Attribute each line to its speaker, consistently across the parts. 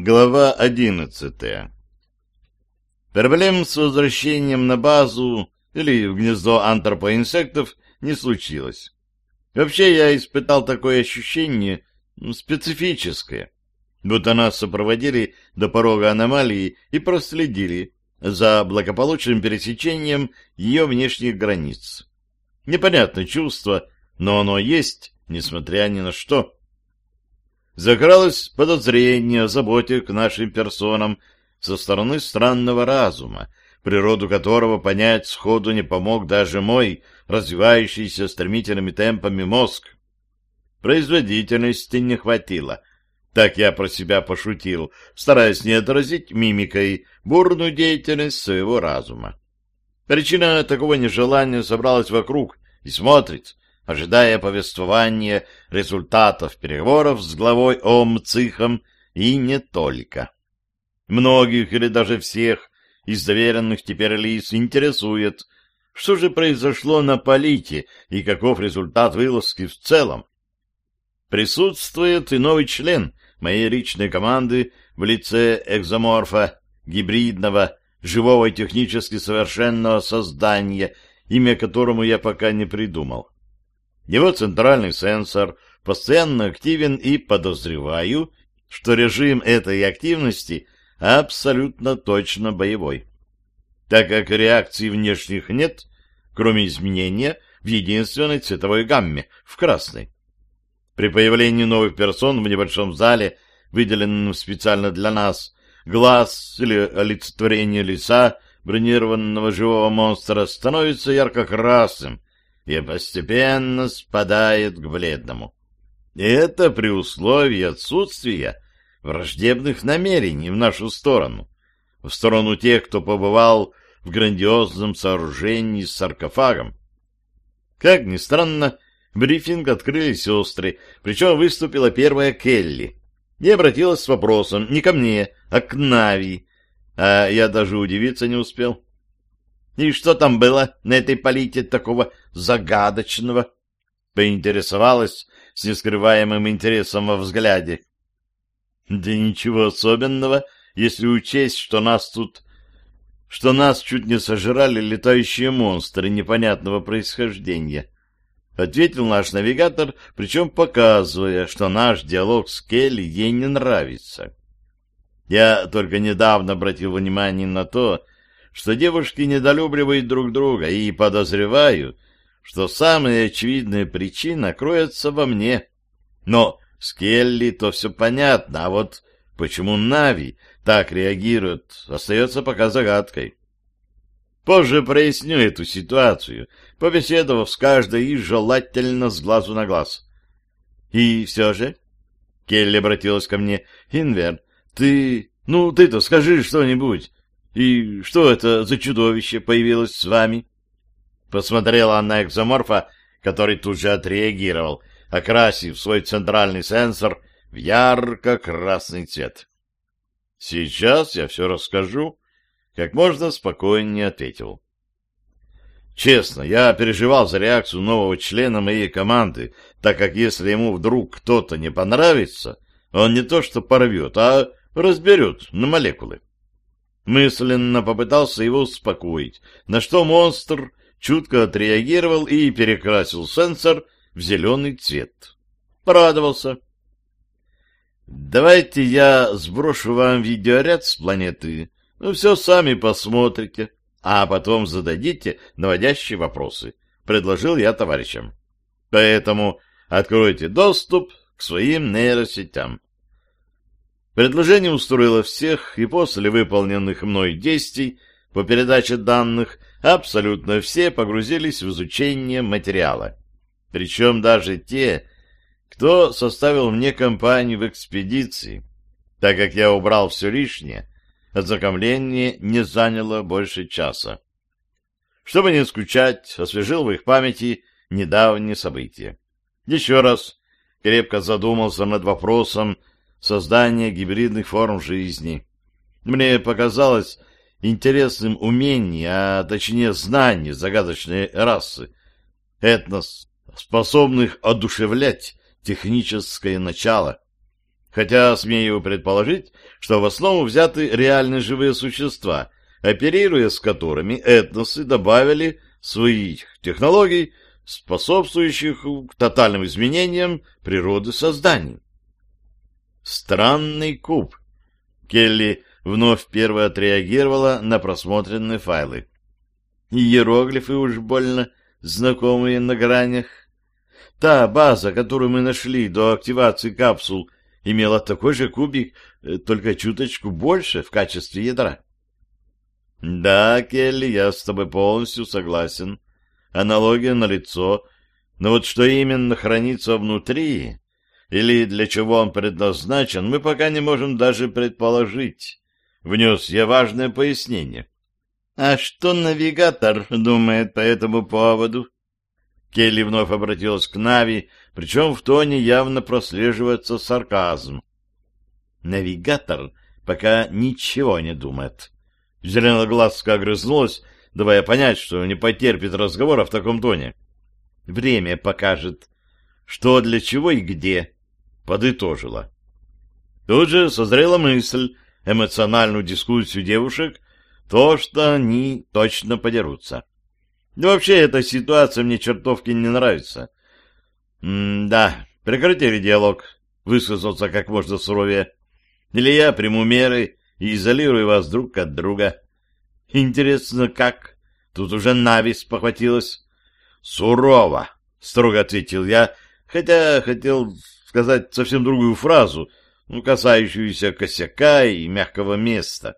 Speaker 1: Глава одиннадцатая Проблем с возвращением на базу или в гнездо антропоинсектов не случилось. Вообще я испытал такое ощущение специфическое, будто нас сопроводили до порога аномалии и проследили за благополучным пересечением ее внешних границ. Непонятное чувство, но оно есть, несмотря ни на что закралось подозрение о заботе к нашим персонам со стороны странного разума, природу которого понять сходу не помог даже мой развивающийся стремительными темпами мозг. Производительности не хватило. Так я про себя пошутил, стараясь не отразить мимикой бурную деятельность своего разума. Причина такого нежелания собралась вокруг и смотрит, ожидая повествования результатов переговоров с главой ОМЦИХом и не только. Многих или даже всех из доверенных теперь лиц интересует, что же произошло на Полите и каков результат вылазки в целом. Присутствует и новый член моей личной команды в лице экзоморфа, гибридного, живого и технически совершенного создания, имя которому я пока не придумал. Его центральный сенсор постоянно активен и подозреваю, что режим этой активности абсолютно точно боевой. Так как реакций внешних нет, кроме изменения в единственной цветовой гамме, в красной. При появлении новых персон в небольшом зале, выделенном специально для нас, глаз или олицетворение лица бронированного живого монстра становится ярко-красным, и постепенно спадает к бледному. И это при условии отсутствия враждебных намерений в нашу сторону, в сторону тех, кто побывал в грандиозном сооружении с саркофагом. Как ни странно, брифинг открыли сестры, причем выступила первая Келли и обратилась с вопросом не ко мне, а к Нави, а я даже удивиться не успел. И что там было на этой полите такого загадочного? Поинтересовалась с нескрываемым интересом во взгляде. Да ничего особенного, если учесть, что нас тут... что нас чуть не сожрали летающие монстры непонятного происхождения. Ответил наш навигатор, причем показывая, что наш диалог с Келли ей не нравится. Я только недавно обратил внимание на то, что девушки недолюбливают друг друга, и подозреваю, что самая очевидная причина кроется во мне. Но с Келли то все понятно, а вот почему Нави так реагирует, остается пока загадкой. Позже проясню эту ситуацию, побеседовав с каждой и желательно с глазу на глаз. И все же... Келли обратилась ко мне. «Инвер, ты... Ну, ты-то скажи что-нибудь. «И что это за чудовище появилось с вами?» Посмотрела она экзоморфа, который тут же отреагировал, окрасив свой центральный сенсор в ярко-красный цвет. «Сейчас я все расскажу», — как можно спокойнее ответил. Честно, я переживал за реакцию нового члена моей команды, так как если ему вдруг кто-то не понравится, он не то что порвет, а разберет на молекулы. Мысленно попытался его успокоить, на что монстр чутко отреагировал и перекрасил сенсор в зеленый цвет. Порадовался. «Давайте я сброшу вам видеоряд с планеты. Ну, все сами посмотрите, а потом зададите наводящие вопросы», — предложил я товарищам. «Поэтому откройте доступ к своим нейросетям. Предложение устроило всех, и после выполненных мной действий по передаче данных абсолютно все погрузились в изучение материала. Причем даже те, кто составил мне компанию в экспедиции, так как я убрал все лишнее, ознакомление не заняло больше часа. Чтобы не скучать, освежил в их памяти недавние события. Еще раз крепко задумался над вопросом создания гибридных форм жизни. Мне показалось интересным умение, а точнее знание загадочной расы, этнос, способных одушевлять техническое начало. Хотя смею предположить, что в основу взяты реальные живые существа, оперируя с которыми этносы добавили своих технологий, способствующих к тотальным изменениям природы создания. Странный куб. Келли вновь первая отреагировала на просмотренные файлы. Иероглифы уж больно знакомые на гранях. Та база, которую мы нашли до активации капсул, имела такой же кубик, э, только чуточку больше в качестве ядра. Да, Келли, я с тобой полностью согласен. Аналогия налицо, но вот что именно хранится внутри, или для чего он предназначен, мы пока не можем даже предположить. Внес я важное пояснение. А что навигатор думает по этому поводу? Келли вновь обратилась к Нави, причем в тоне явно прослеживается сарказм. Навигатор пока ничего не думает. Зеленоглазка огрызнулась, давая понять, что не потерпит разговора в таком тоне. Время покажет, что для чего и где, подытожила. Тут же созрела мысль эмоциональную дискуссию девушек то, что они точно подерутся. Да вообще эта ситуация мне чертовки не нравится. М-да, прекратили диалог, высказался как можно суровее. Или я приму меры и изолирую вас друг от друга. Интересно, как? Тут уже Навис похватилась. Сурово, строго ответил я, хотя хотел сказать совсем другую фразу, касающуюся косяка и мягкого места.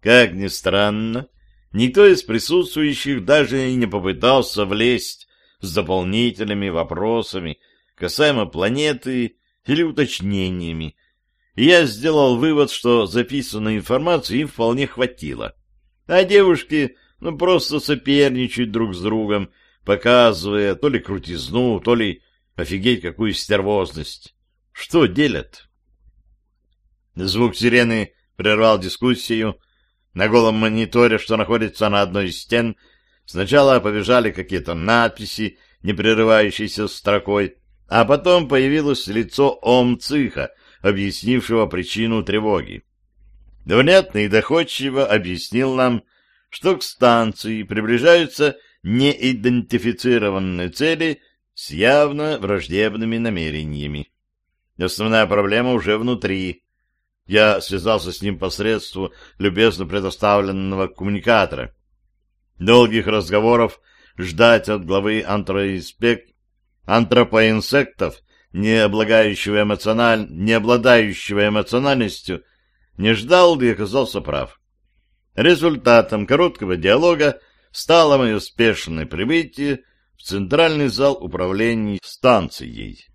Speaker 1: Как ни странно, никто из присутствующих даже и не попытался влезть с дополнительными вопросами касаемо планеты или уточнениями, и я сделал вывод, что записанной информации им вполне хватило. А девушки ну просто соперничают друг с другом, показывая то ли крутизну, то ли офигеть какую стервозность. Что делят? Звук сирены прервал дискуссию, на голом мониторе, что находится на одной из стен, сначала побежали какие-то надписи, не прерывающиеся строкой, а потом появилось лицо Омциха, объяснившего причину тревоги. Внятно и доходчиво объяснил нам, что к станции приближаются неидентифицированные цели с явно враждебными намерениями. Основная проблема уже внутри. Я связался с ним посредством любезно предоставленного коммуникатора. Долгих разговоров ждать от главы антроинспек... антропоинсектов, не эмоциональ... не обладающего эмоциональностью, не ждал и оказался прав. Результатом короткого диалога стало мое спешное прибытие в центральный зал управления станцией.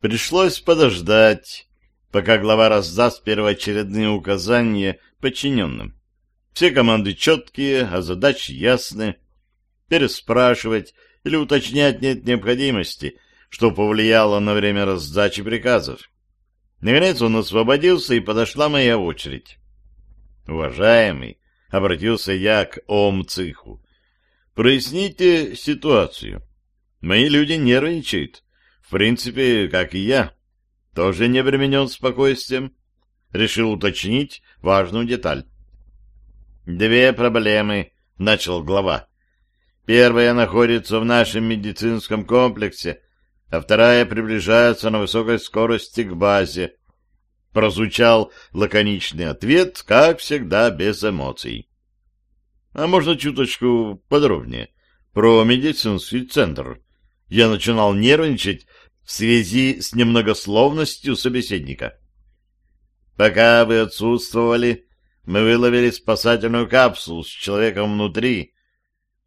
Speaker 1: Пришлось подождать, пока глава раздаст первоочередные указания подчиненным. Все команды четкие, а задачи ясны. Переспрашивать или уточнять нет необходимости, что повлияло на время раздачи приказов. Наконец он освободился, и подошла моя очередь. «Уважаемый», — обратился я к Омциху, — «проясните ситуацию. Мои люди нервничают, в принципе, как и я, тоже не обременен спокойствием. Решил уточнить важную деталь. «Две проблемы», — начал глава. «Первая находится в нашем медицинском комплексе, а вторая приближается на высокой скорости к базе». Прозвучал лаконичный ответ, как всегда, без эмоций. А можно чуточку подробнее про медицинский центр. Я начинал нервничать в связи с немногословностью собеседника. Пока вы отсутствовали, мы выловили спасательную капсулу с человеком внутри.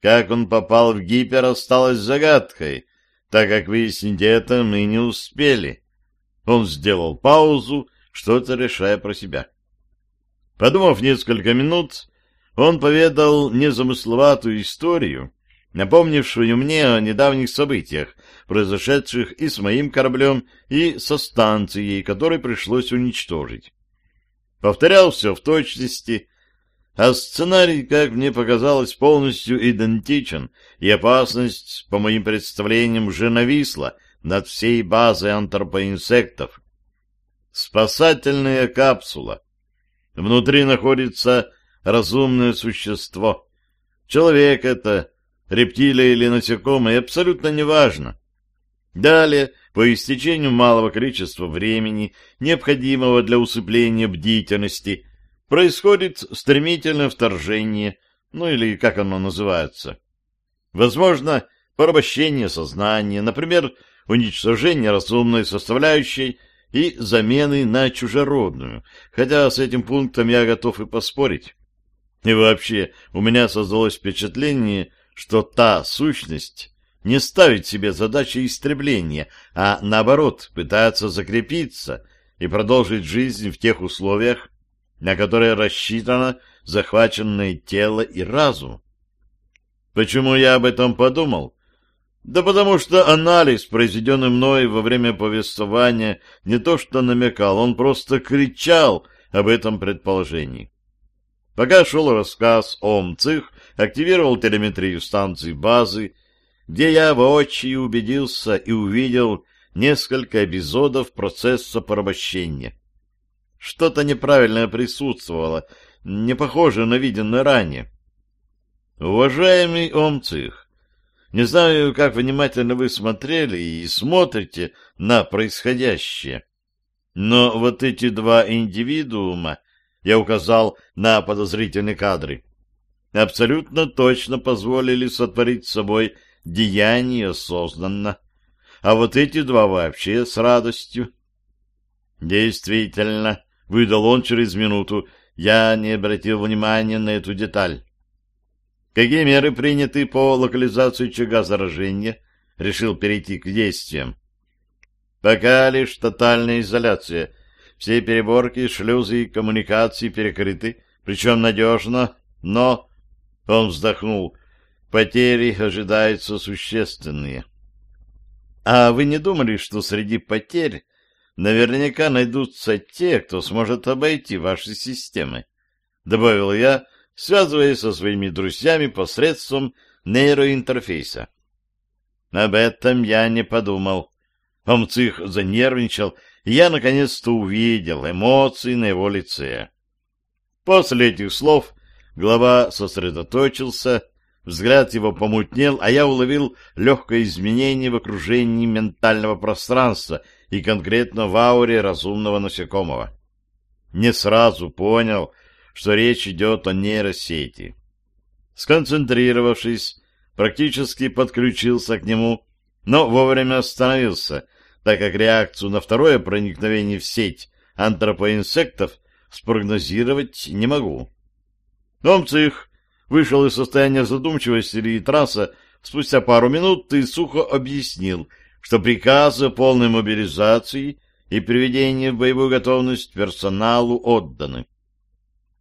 Speaker 1: Как он попал в гипер, осталось загадкой, так как выяснить это мы не успели. Он сделал паузу, что-то решая про себя. Подумав несколько минут, он поведал незамысловатую историю, напомнившую мне о недавних событиях, произошедших и с моим кораблем, и со станцией, которой пришлось уничтожить. Повторял все в точности, а сценарий, как мне показалось, полностью идентичен, и опасность, по моим представлениям, уже нависла над всей базой антропоинсектов. Спасательная капсула. Внутри находится разумное существо. Человек это, рептилия или насекомое, абсолютно неважно. Далее, по истечению малого количества времени, необходимого для усыпления бдительности, происходит стремительное вторжение, ну или как оно называется. Возможно, порабощение сознания, например, уничтожение разумной составляющей и замены на чужеродную, хотя с этим пунктом я готов и поспорить. И вообще, у меня создалось впечатление, что та сущность не ставит себе задачи истребления, а наоборот пытается закрепиться и продолжить жизнь в тех условиях, на которые рассчитано захваченное тело и разум. Почему я об этом подумал? Да потому что анализ, произведенный мной во время повествования, не то что намекал, он просто кричал об этом предположении. Пока шел рассказ, ОМЦИХ активировал телеметрию станции базы, где я воочию убедился и увидел несколько эпизодов процесса порабощения. Что-то неправильное присутствовало, не похоже на виденное ранее. Уважаемый Омцих, не знаю, как внимательно вы смотрели и смотрите на происходящее, но вот эти два индивидуума, я указал на подозрительные кадры, абсолютно точно позволили сотворить с собой деяние осознанно, а вот эти два вообще с радостью. Действительно, — выдал он через минуту. Я не обратил внимания на эту деталь. Какие меры приняты по локализации очага заражения? Решил перейти к действиям. Пока лишь тотальная изоляция. Все переборки, шлюзы и коммуникации перекрыты, причем надежно, но... Он вздохнул. Потери ожидаются существенные. А вы не думали, что среди потерь наверняка найдутся те, кто сможет обойти ваши системы, — добавил я, связываясь со своими друзьями посредством нейроинтерфейса. Об этом я не подумал. Омцих занервничал, и я наконец-то увидел эмоции на его лице. После этих слов глава сосредоточился, взгляд его помутнел, а я уловил легкое изменение в окружении ментального пространства — и конкретно в ауре разумного насекомого. Не сразу понял, что речь идет о нейросети. Сконцентрировавшись, практически подключился к нему, но вовремя остановился, так как реакцию на второе проникновение в сеть антропоинсектов спрогнозировать не могу. Омцих вышел из состояния задумчивости или трасса спустя пару минут и сухо объяснил — что приказы о полной мобилизации и приведении в боевую готовность персоналу отданы.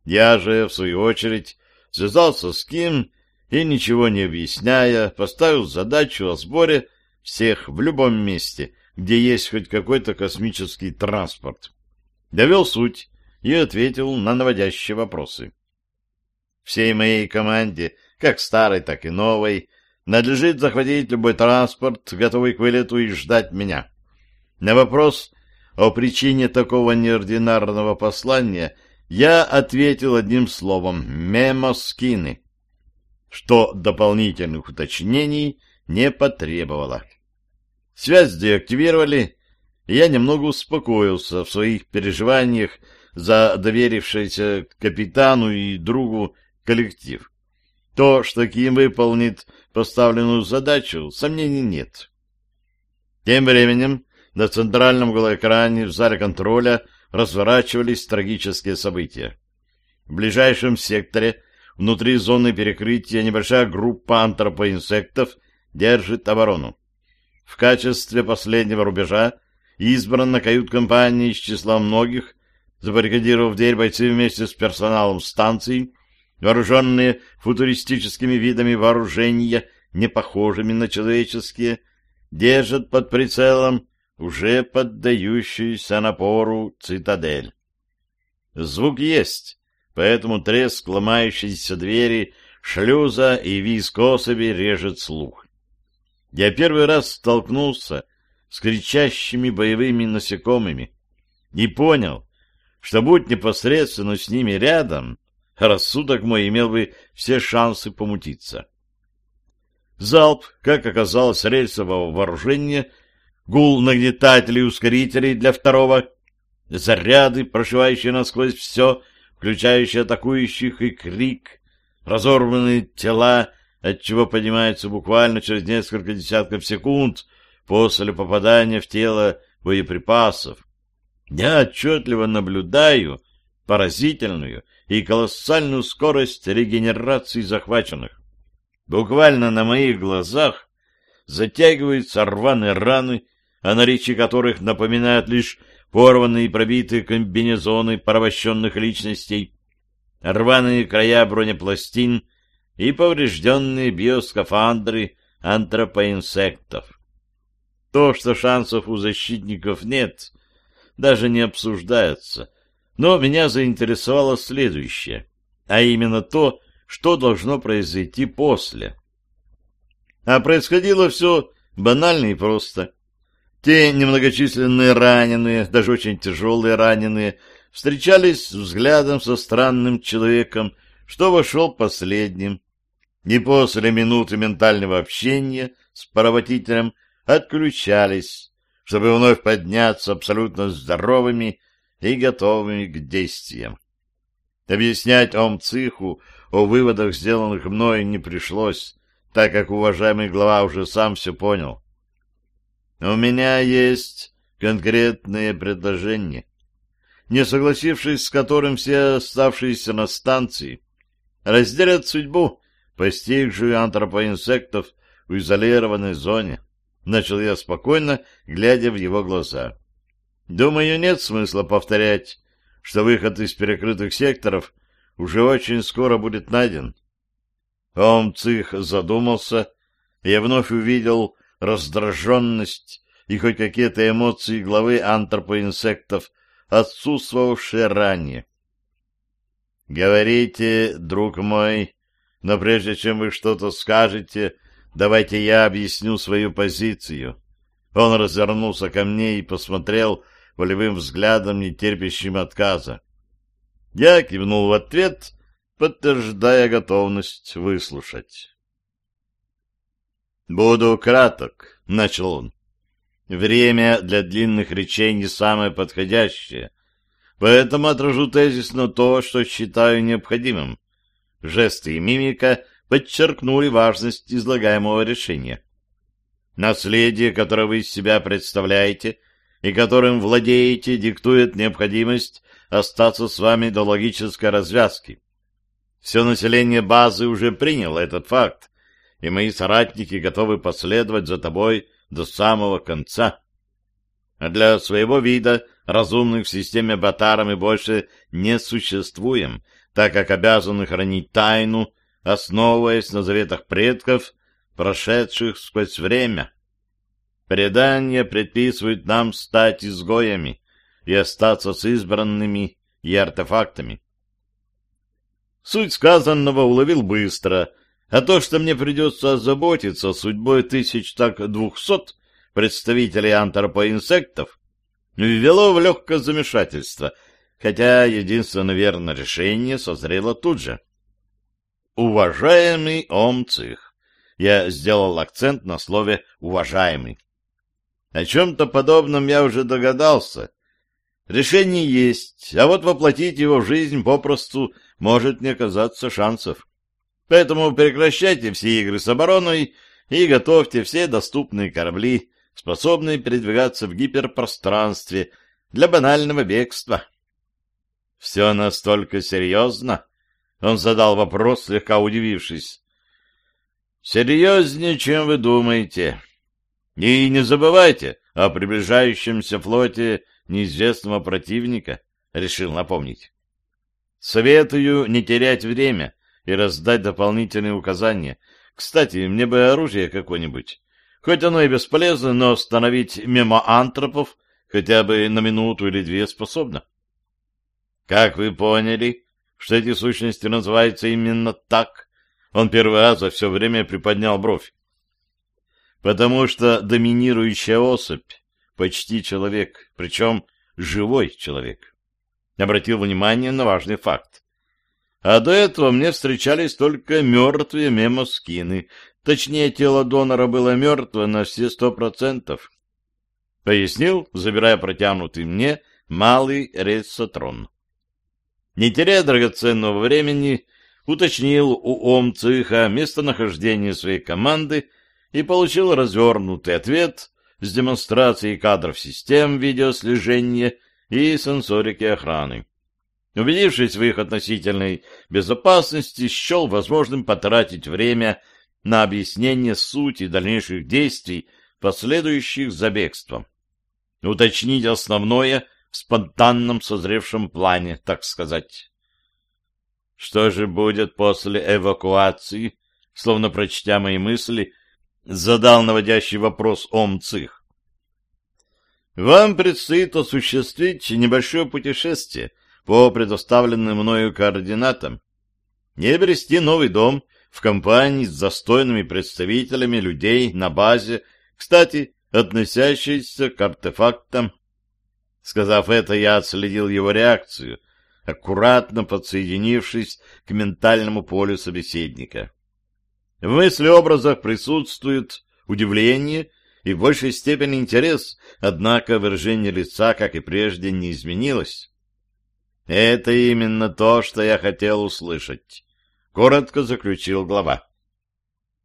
Speaker 1: Я же, в свою очередь, связался с Ким и, ничего не объясняя, поставил задачу о сборе всех в любом месте, где есть хоть какой-то космический транспорт. Довел суть и ответил на наводящие вопросы. Всей моей команде, как старой, так и новой, Надлежит захватить любой транспорт, готовый к вылету, и ждать меня. На вопрос о причине такого неординарного послания я ответил одним словом «мемоскины», что дополнительных уточнений не потребовало. Связь деактивировали, и я немного успокоился в своих переживаниях за доверившийся капитану и другу коллектив. То, что Ким выполнит поставленную задачу, сомнений нет. Тем временем на центральном голоэкране в зале контроля разворачивались трагические события. В ближайшем секторе, внутри зоны перекрытия, небольшая группа антропоинсектов держит оборону. В качестве последнего рубежа избрана кают-компания из числа многих, забаррикадировав дверь бойцы вместе с персоналом станции, вооруженные футуристическими видами вооружения, не похожими на человеческие, держат под прицелом уже поддающуюся напору цитадель. Звук есть, поэтому треск ломающейся двери, шлюза и визг особи режет слух. Я первый раз столкнулся с кричащими боевыми насекомыми и понял, что будь непосредственно с ними рядом, рассудок мой имел бы все шансы помутиться. Залп, как оказалось, рельсового вооружения, гул нагнетателей и ускорителей для второго, заряды, прошивающие насквозь все, включающие атакующих и крик, разорванные тела, отчего поднимаются буквально через несколько десятков секунд после попадания в тело боеприпасов. Я отчетливо наблюдаю поразительную и колоссальную скорость регенерации захваченных. Буквально на моих глазах затягиваются рваные раны, о наличии которых напоминают лишь порванные и пробитые комбинезоны порабощенных личностей, рваные края бронепластин и поврежденные биоскафандры антропоинсектов. То, что шансов у защитников нет, даже не обсуждается, но меня заинтересовало следующее, а именно то, что должно произойти после. А происходило все банально и просто. Те немногочисленные раненые, даже очень тяжелые раненые, встречались взглядом со странным человеком, что вошел последним. И после минуты ментального общения с поработителем отключались, чтобы вновь подняться абсолютно здоровыми и готовыми к действиям. Объяснять Омциху о выводах, сделанных мной, не пришлось, так как уважаемый глава уже сам все понял. У меня есть конкретное предложение, не согласившись с которым все оставшиеся на станции разделят судьбу, постигшую антропоинсектов в изолированной зоне. Начал я спокойно, глядя в его глаза. Думаю, нет смысла повторять, что выход из перекрытых секторов уже очень скоро будет найден. Он цих задумался, я вновь увидел раздраженность и хоть какие-то эмоции главы антропоинсектов, отсутствовавшие ранее. «Говорите, друг мой, но прежде чем вы что-то скажете, давайте я объясню свою позицию». Он развернулся ко мне и посмотрел волевым взглядом, не терпящим отказа. Я кивнул в ответ, подтверждая готовность выслушать. «Буду краток», — начал он. «Время для длинных речей не самое подходящее, поэтому отражу тезис на то, что считаю необходимым. Жесты и мимика подчеркнули важность излагаемого решения. Наследие, которое вы из себя представляете и которым владеете, диктует необходимость остаться с вами до логической развязки. Все население базы уже приняло этот факт, и мои соратники готовы последовать за тобой до самого конца. А для своего вида разумных в системе Батара мы больше не существуем, так как обязаны хранить тайну, основываясь на заветах предков, прошедших сквозь время. Предания предписывают нам стать изгоями и остаться с избранными и артефактами. Суть сказанного уловил быстро — а то, что мне придется озаботиться судьбой тысяч так двухсот представителей антропоинсектов, ввело в легкое замешательство, хотя единственное верное решение созрело тут же. «Уважаемый Омцих», я сделал акцент на слове «уважаемый». О чем-то подобном я уже догадался. Решение есть, а вот воплотить его в жизнь попросту может не оказаться шансов. Поэтому прекращайте все игры с обороной и готовьте все доступные корабли, способные передвигаться в гиперпространстве для банального бегства. Все настолько серьезно? Он задал вопрос, слегка удивившись. Серьезнее, чем вы думаете. И не забывайте о приближающемся флоте неизвестного противника, решил напомнить. Советую не терять время и раздать дополнительные указания. Кстати, мне бы оружие какое-нибудь. Хоть оно и бесполезно, но остановить мимо антропов хотя бы на минуту или две способно. Как вы поняли, что эти сущности называются именно так? Он первый раз за все время приподнял бровь. Потому что доминирующая особь почти человек, причем живой человек. Обратил внимание на важный факт. А до этого мне встречались только мертвые мемоскины. Точнее, тело донора было мертвое на все сто процентов. Пояснил, забирая протянутый мне малый рельсотрон. Не теряя драгоценного времени, уточнил у Омцыха местонахождение своей команды и получил развернутый ответ с демонстрацией кадров систем видеослежения и сенсорики охраны. Убедившись в их относительной безопасности, счел возможным потратить время на объяснение сути дальнейших действий, последующих за бегством. Уточнить основное в спонтанном созревшем плане, так сказать. Что же будет после эвакуации? Словно прочтя мои мысли, задал наводящий вопрос Омцих. Вам предстоит осуществить небольшое путешествие по предоставленным мною координатам и обрести новый дом в компании с достойными представителями людей на базе, кстати, относящейся к артефактам. Сказав это, я отследил его реакцию, аккуратно подсоединившись к ментальному полю собеседника. В мыслеобразах присутствует удивление и в большей степени интерес, однако выражение лица, как и прежде, не изменилось. «Это именно то, что я хотел услышать», — коротко заключил глава.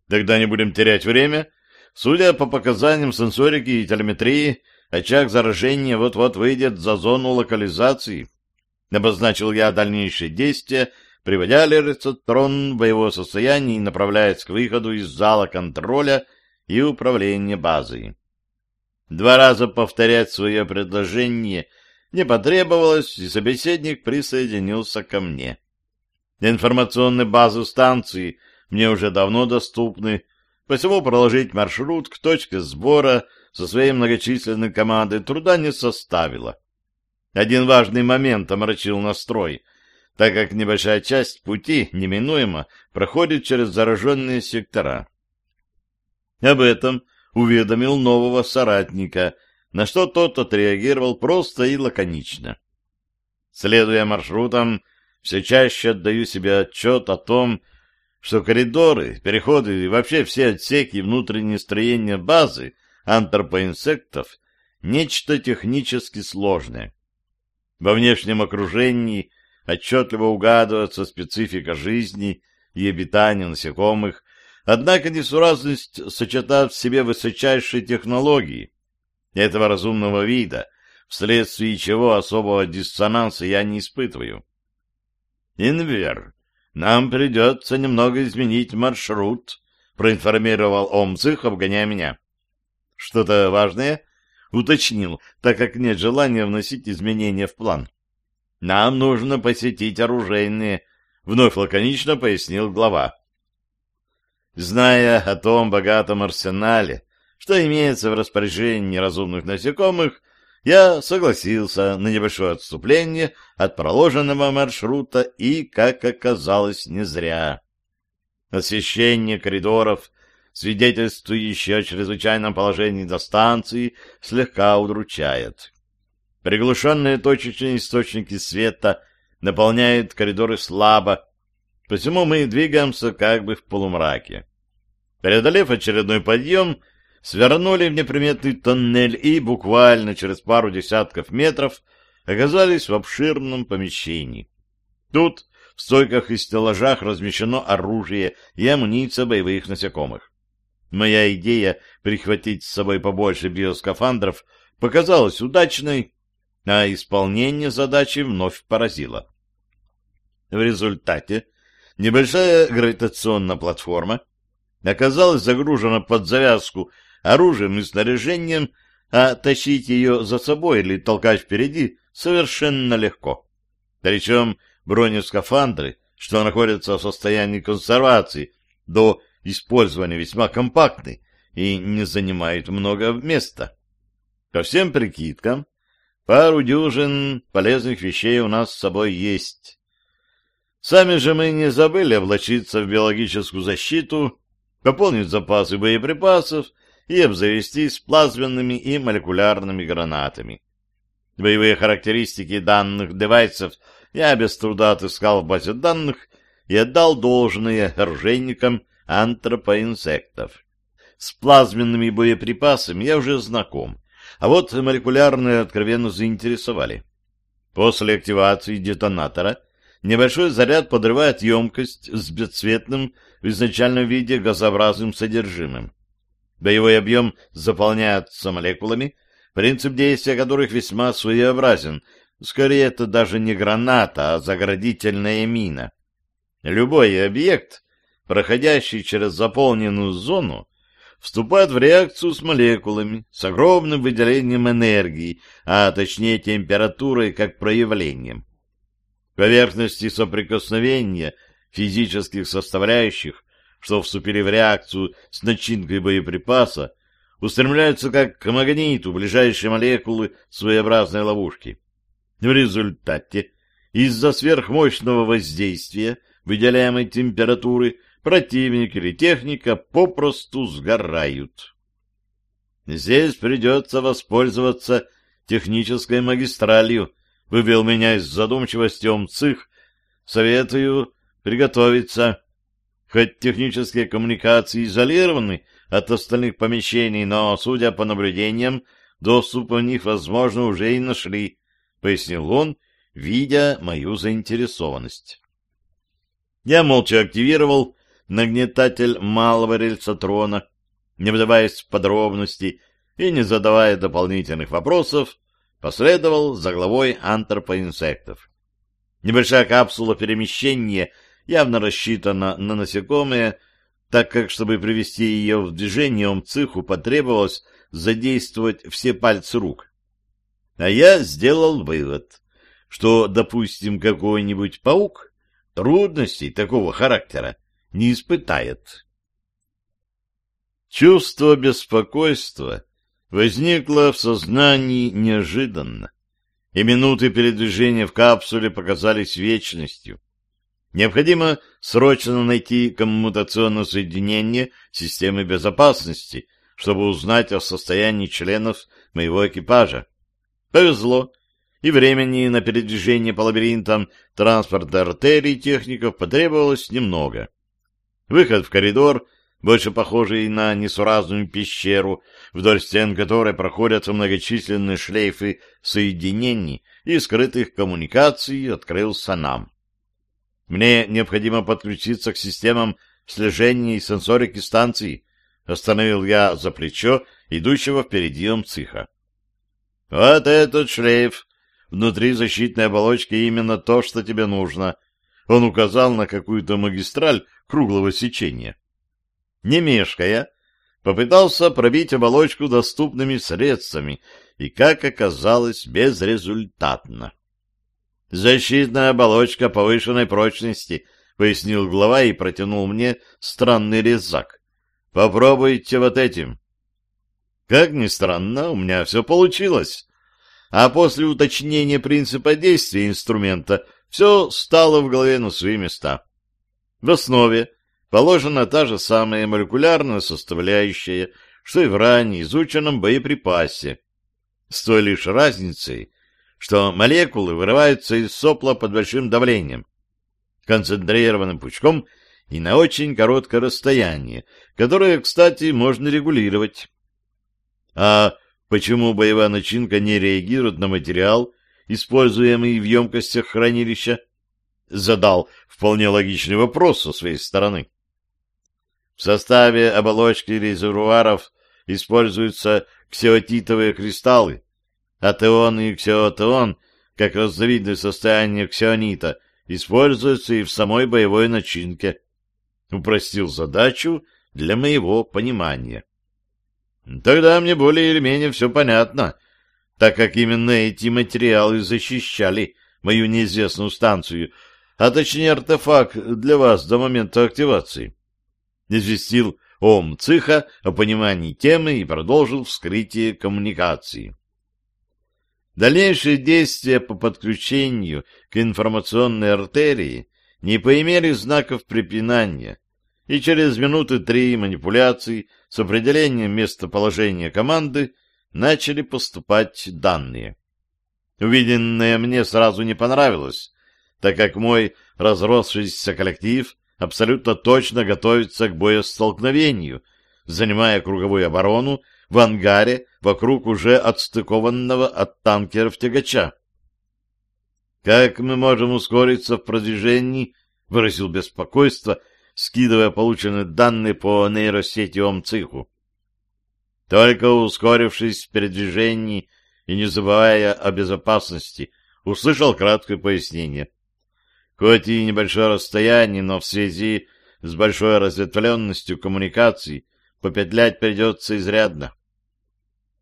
Speaker 1: «Тогда не будем терять время. Судя по показаниям сенсорики и телеметрии, очаг заражения вот-вот выйдет за зону локализации». Обозначил я дальнейшие действия, приводя Лерицотрон в боевое состояние и направляясь к выходу из зала контроля и управления базой. Два раза повторять свое предложение не потребовалось, и собеседник присоединился ко мне. Информационные базы станции мне уже давно доступны, посему проложить маршрут к точке сбора со своей многочисленной командой труда не составило. Один важный момент омрачил настрой — так как небольшая часть пути неминуемо проходит через зараженные сектора. Об этом уведомил нового соратника, на что тот отреагировал просто и лаконично. Следуя маршрутам, все чаще отдаю себе отчет о том, что коридоры, переходы и вообще все отсеки внутренние строения базы антропоинсектов — нечто технически сложное. Во внешнем окружении отчетливо угадывается специфика жизни и обитания насекомых, однако несуразность сочетает в себе высочайшие технологии этого разумного вида, вследствие чего особого диссонанса я не испытываю. «Инвер, нам придется немного изменить маршрут», — проинформировал Омцих, обгоняя меня. «Что-то важное?» — уточнил, так как нет желания вносить изменения в план. Нам нужно посетить оружейные, — вновь лаконично пояснил глава. Зная о том богатом арсенале, что имеется в распоряжении неразумных насекомых, я согласился на небольшое отступление от проложенного маршрута и, как оказалось, не зря. Освещение коридоров, свидетельствующее о чрезвычайном положении до станции, слегка удручает. Приглушенные точечные источники света наполняют коридоры слабо, посему мы двигаемся как бы в полумраке. Преодолев очередной подъем, свернули в неприметный тоннель и буквально через пару десятков метров оказались в обширном помещении. Тут в стойках и стеллажах размещено оружие и амуниция боевых насекомых. Моя идея прихватить с собой побольше биоскафандров показалась удачной, а исполнение задачи вновь поразило. В результате небольшая гравитационная платформа оказалась загружена под завязку оружием и снаряжением, а тащить ее за собой или толкать впереди совершенно легко. Причем бронескафандры, что находятся в состоянии консервации до использования весьма компактны и не занимают много места. По всем прикидкам, Пару дюжин полезных вещей у нас с собой есть. Сами же мы не забыли облачиться в биологическую защиту, пополнить запасы боеприпасов и обзавестись плазменными и молекулярными гранатами. Боевые характеристики данных девайсов я без труда отыскал в базе данных и отдал должное ржейникам антропоинсектов. С плазменными боеприпасами я уже знаком, а вот молекулярные откровенно заинтересовали. После активации детонатора небольшой заряд подрывает емкость с бесцветным в изначальном виде газообразным содержимым. Боевой объем заполняется молекулами, принцип действия которых весьма своеобразен. Скорее, это даже не граната, а заградительная мина. Любой объект, проходящий через заполненную зону, вступает в реакцию с молекулами, с огромным выделением энергии, а точнее температурой как проявлением. Поверхности соприкосновения физических составляющих, что вступили в реакцию с начинкой боеприпаса, устремляются как к магниту ближайшие молекулы своеобразной ловушки. В результате из-за сверхмощного воздействия выделяемой температуры противник или техника попросту сгорают. Здесь придется воспользоваться технической магистралью, вывел меня из задумчивости Омцих, советую приготовиться. Хоть технические коммуникации изолированы от остальных помещений, но, судя по наблюдениям, доступ в них, возможно, уже и нашли, — пояснил он, видя мою заинтересованность. Я молча активировал нагнетатель малого рельсотрона, не вдаваясь в подробности и не задавая дополнительных вопросов, последовал за главой антропоинсектов. Небольшая капсула перемещения явно рассчитана на насекомые, так как, чтобы привести ее в движение, омциху потребовалось задействовать все пальцы рук. А я сделал вывод, что, допустим, какой-нибудь паук трудностей такого характера не испытает. Чувство беспокойства возникло в сознании неожиданно, и минуты передвижения в капсуле показались вечностью. Необходимо срочно найти коммутационное соединение системы безопасности, чтобы узнать о состоянии членов моего экипажа. Повезло, и времени на передвижение по лабиринтам транспорта артерий техников потребовалось немного. Выход в коридор, больше похожий на несуразную пещеру, вдоль стен которой проходят многочисленные шлейфы соединений и скрытых коммуникаций, открылся нам. Мне необходимо подключиться к системам слежения и сенсорики станции, остановил я за плечо идущего впереди Омциха. Вот этот шлейф Внутри защитной оболочки именно то, что тебе нужно. Он указал на какую-то магистраль круглого сечения. Не мешкая, попытался пробить оболочку доступными средствами, и, как оказалось, безрезультатно. «Защитная оболочка повышенной прочности», — пояснил глава и протянул мне странный резак. «Попробуйте вот этим». Как ни странно, у меня все получилось а после уточнения принципа действия инструмента все стало в голове на свои места. В основе положена та же самая молекулярная составляющая, что и в ранее изученном боеприпасе, с той лишь разницей, что молекулы вырываются из сопла под большим давлением, концентрированным пучком и на очень короткое расстояние, которое, кстати, можно регулировать. А почему боевая начинка не реагирует на материал, используемый в емкостях хранилища? Задал вполне логичный вопрос со своей стороны. В составе оболочки резервуаров используются ксеотитовые кристаллы, атеон и ксеотеон, как разновидное состояние ксионита, используются и в самой боевой начинке. Упростил задачу для моего понимания. Тогда мне более или менее все понятно, так как именно эти материалы защищали мою неизвестную станцию, а точнее артефакт для вас до момента активации. Известил Ом Цыха о понимании темы и продолжил вскрытие коммуникации. Дальнейшие действия по подключению к информационной артерии не поимели знаков препинания, и через минуты три манипуляций с определением местоположения команды начали поступать данные. Увиденное мне сразу не понравилось, так как мой разросшийся коллектив абсолютно точно готовится к боестолкновению, занимая круговую оборону в ангаре вокруг уже отстыкованного от танкеров тягача. «Как мы можем ускориться в продвижении?» — выразил беспокойство, скидывая полученные данные по нейросети ОМЦИХу. «Только ускорившись в передвижении и не забывая о безопасности, услышал краткое пояснение. Хоть и небольшое расстояние, но в связи с большой разветвленностью коммуникаций попетлять придется изрядно.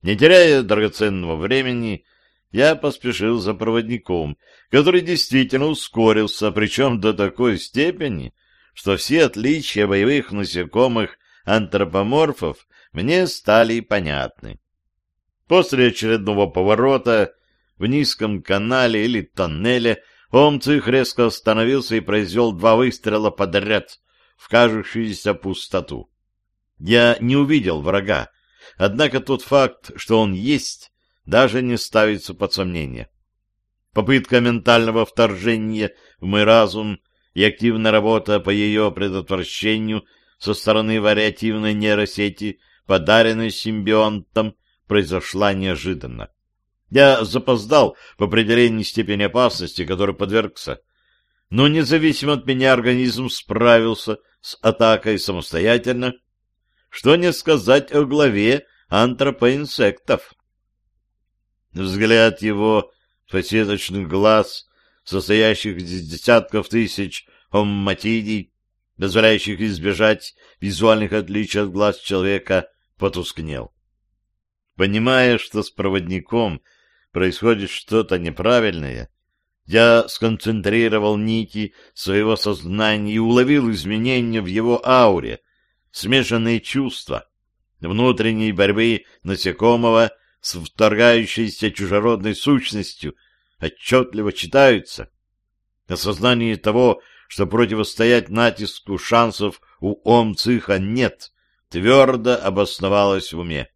Speaker 1: Не теряя драгоценного времени, я поспешил за проводником, который действительно ускорился, причем до такой степени, что все отличия боевых насекомых антропоморфов мне стали понятны. После очередного поворота в низком канале или тоннеле Омцих резко остановился и произвел два выстрела подряд в кажущуюся пустоту. Я не увидел врага, однако тот факт, что он есть, даже не ставится под сомнение. Попытка ментального вторжения в мой разум и активная работа по ее предотвращению со стороны вариативной нейросети, подаренной симбионтом, произошла неожиданно. Я запоздал в определении степени опасности, которой подвергся. Но независимо от меня организм справился с атакой самостоятельно, что не сказать о главе антропоинсектов. Взгляд его фасеточных глаз, состоящих из десятков тысяч омматидий, позволяющих избежать визуальных отличий от глаз человека, потускнел. Понимая, что с проводником происходит что-то неправильное, я сконцентрировал нити своего сознания и уловил изменения в его ауре, смешанные чувства, внутренней борьбы насекомого с вторгающейся чужеродной сущностью, отчетливо читаются. Осознание того, что противостоять натиску шансов у Ом-Циха нет, твердо обосновалось в уме.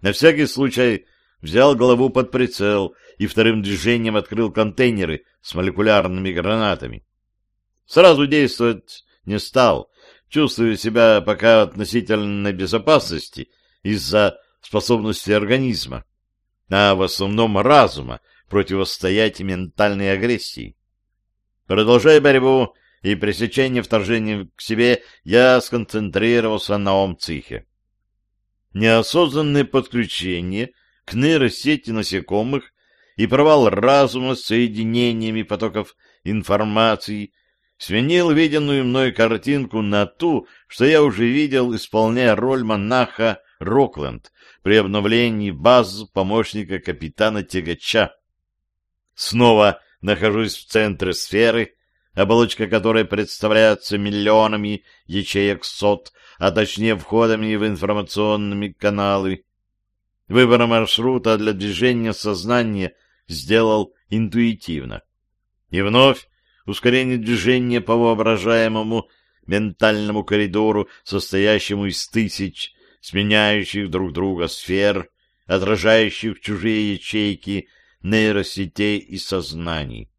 Speaker 1: На всякий случай взял голову под прицел и вторым движением открыл контейнеры с молекулярными гранатами. Сразу действовать не стал, чувствуя себя пока относительной безопасности из-за способности организма, а в основном разума противостоять ментальной агрессии. Продолжая борьбу и пресечение вторжения к себе, я сконцентрировался на омцихе неосознанное подключение к нейросети насекомых и провал разума с соединениями потоков информации сменил виденную мной картинку на ту, что я уже видел, исполняя роль монаха Рокленд при обновлении баз помощника капитана Тягача. Снова нахожусь в центре сферы, оболочка которой представляется миллионами ячеек сот, а точнее входами в информационные каналы. Выбор маршрута для движения сознания сделал интуитивно. И вновь ускорение движения по воображаемому ментальному коридору, состоящему из тысяч сменяющих друг друга сфер, отражающих чужие ячейки нейросетей и сознаний.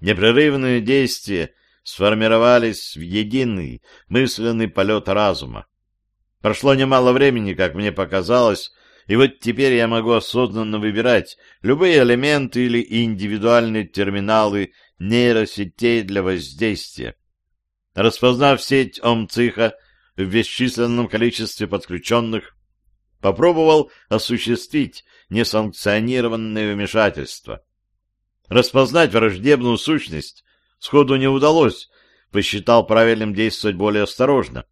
Speaker 1: Непрерывные действия сформировались в единый мысленный полет разума. Прошло немало времени, как мне показалось, и вот теперь я могу осознанно выбирать любые элементы или индивидуальные терминалы нейросетей для воздействия. Распознав сеть ОМЦИХа в бесчисленном количестве подключенных, попробовал осуществить несанкционированное вмешательство. Распознать враждебную сущность сходу не удалось, посчитал правильным действовать более осторожно.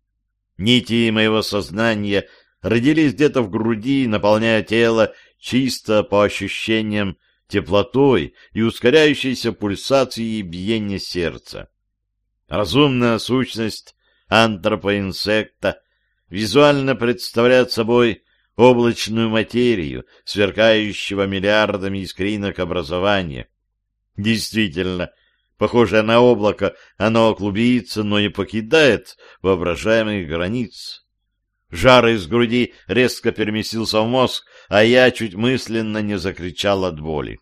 Speaker 1: Нити моего сознания родились где-то в груди, наполняя тело чисто по ощущениям теплотой и ускоряющейся пульсацией биения сердца. Разумная сущность антропоинсекта визуально представляет собой облачную материю, сверкающего миллиардами искринок образования. Действительно, Похожее на облако, оно клубится, но не покидает воображаемых границ. Жар из груди резко переместился в мозг, а я чуть мысленно не закричал от боли.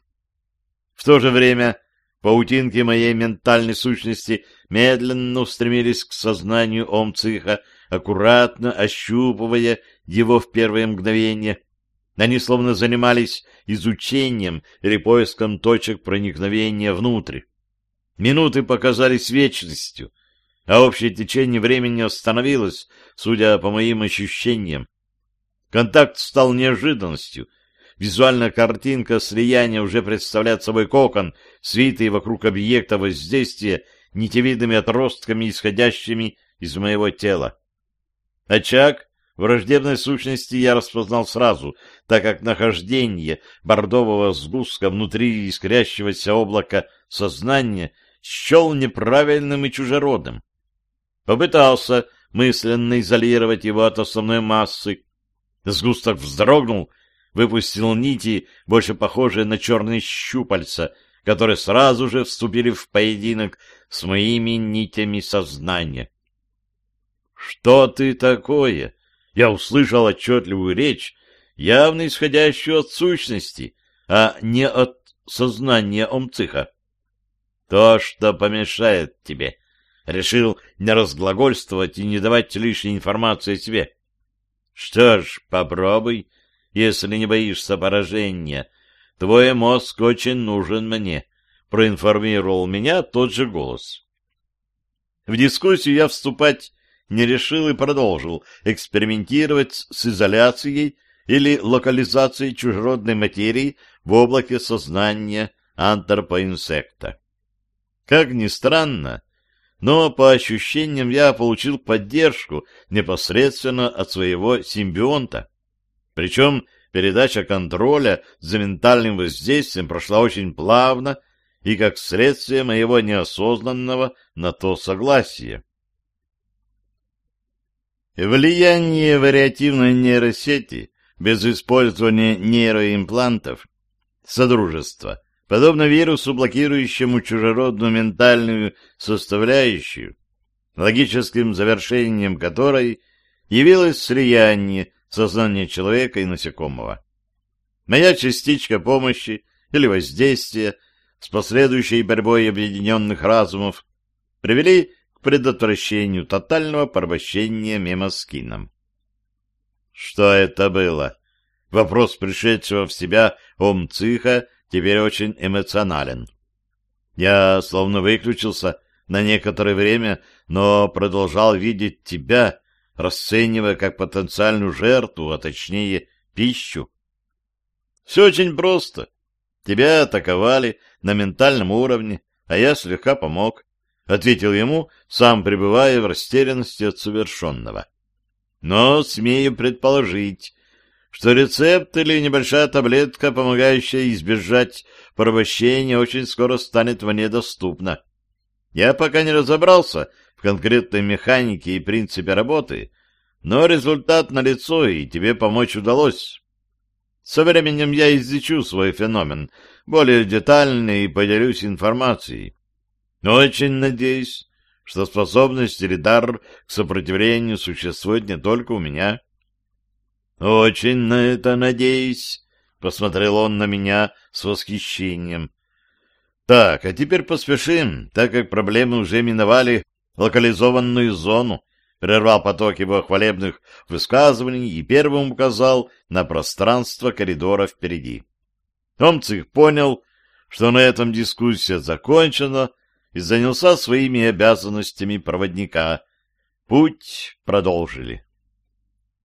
Speaker 1: В то же время паутинки моей ментальной сущности медленно устремились к сознанию Омциха, аккуратно ощупывая его в первые мгновения. Они словно занимались изучением или поиском точек проникновения внутрь. Минуты показались вечностью, а общее течение времени остановилось, судя по моим ощущениям. Контакт стал неожиданностью. Визуальная картинка слияния уже представляет собой кокон, свитый вокруг объекта воздействия нитевидными отростками, исходящими из моего тела. Очаг враждебной сущности я распознал сразу, так как нахождение бордового сгустка внутри искрящегося облака сознания счел неправильным и чужеродным. Попытался мысленно изолировать его от основной массы. Сгусток вздрогнул, выпустил нити, больше похожие на черные щупальца, которые сразу же вступили в поединок с моими нитями сознания. «Что ты такое?» Я услышал отчетливую речь, явно исходящую от сущности, а не от сознания Омцыха. «То, что помешает тебе», решил не разглагольствовать и не давать лишней информации о себе. Что ж, попробуй, если не боишься поражения. Твой мозг очень нужен мне, проинформировал меня тот же голос. В дискуссию я вступать не решил и продолжил экспериментировать с изоляцией или локализацией чужеродной материи в облаке сознания антропоинсекта. Как ни странно, но по ощущениям я получил поддержку непосредственно от своего симбионта. Причем передача контроля за ментальным воздействием прошла очень плавно и как следствие моего неосознанного на то согласия. Влияние вариативной нейросети без использования нейроимплантов Содружества подобно вирусу, блокирующему чужеродную ментальную составляющую, логическим завершением которой явилось слияние сознания человека и насекомого. Моя частичка помощи или воздействия с последующей борьбой объединенных разумов привели предотвращению тотального порабощения мемоскином. Что это было? Вопрос пришедшего в себя Омциха теперь очень эмоционален. Я словно выключился на некоторое время, но продолжал видеть тебя, расценивая как потенциальную жертву, а точнее пищу. Все очень просто. Тебя атаковали на ментальном уровне, а я слегка помог, — ответил ему, сам пребывая в растерянности от совершенного. Но смею предположить, что рецепт или небольшая таблетка, помогающая избежать порабощения, очень скоро станет мне доступна. Я пока не разобрался в конкретной механике и принципе работы, но результат налицо, и тебе помочь удалось. Со временем я изучу свой феномен более детально и поделюсь информацией. Очень надеюсь, что способность или дар к сопротивлению существует не только у меня, «Очень на это надеюсь», — посмотрел он на меня с восхищением. «Так, а теперь поспешим, так как проблемы уже миновали локализованную зону», — прервал поток его хвалебных высказываний и первым указал на пространство коридора впереди. Томцих понял, что на этом дискуссия закончена, и занялся своими обязанностями проводника. Путь продолжили.